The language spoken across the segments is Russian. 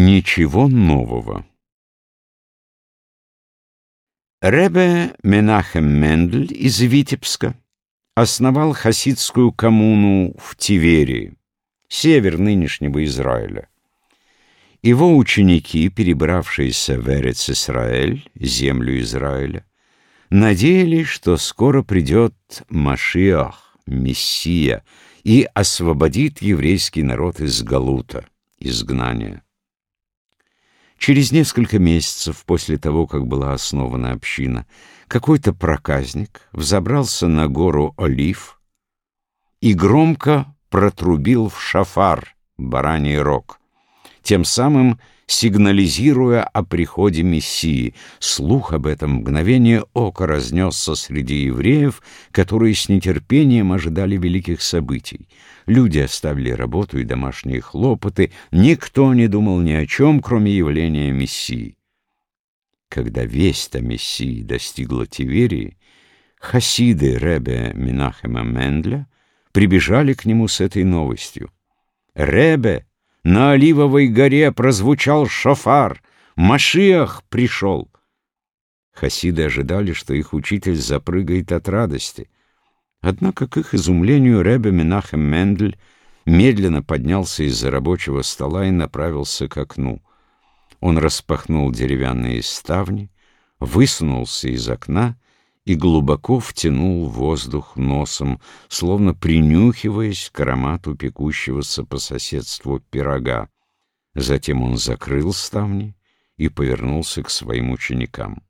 Ничего нового. Ребе Менахем Мендель из Витебска основал хасидскую коммуну в Тиверии, север нынешнего Израиля. Его ученики, перебравшиеся в Эрец-Исраэль, землю Израиля, надеялись, что скоро придет Машиах, Мессия, и освободит еврейский народ из Галута, изгнания. Через несколько месяцев после того, как была основана община, какой-то проказник взобрался на гору Олив и громко протрубил в шафар, бараний рог, тем самым сигнализируя о приходе Мессии. Слух об этом мгновение ока разнесся среди евреев, которые с нетерпением ожидали великих событий. Люди оставили работу и домашние хлопоты, никто не думал ни о чем, кроме явления Мессии. Когда весть о Мессии достигла Тиверии, хасиды Ребе Минахема Мендля прибежали к нему с этой новостью. «Ребе!» На Оливовой горе прозвучал шофар. Машиах пришел. Хасиды ожидали, что их учитель запрыгает от радости. Однако, к их изумлению, Ребе Менахем Мендель медленно поднялся из-за рабочего стола и направился к окну. Он распахнул деревянные ставни, высунулся из окна и глубоко втянул воздух носом, словно принюхиваясь к аромату пекущегося по соседству пирога. Затем он закрыл ставни и повернулся к своим ученикам.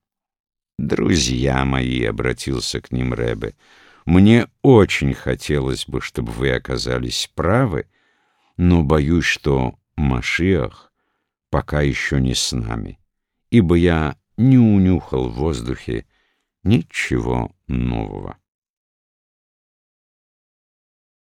«Друзья мои», — обратился к ним Рэбе, — «мне очень хотелось бы, чтобы вы оказались правы, но боюсь, что Машиах пока еще не с нами, ибо я не унюхал в воздухе Ничего нового.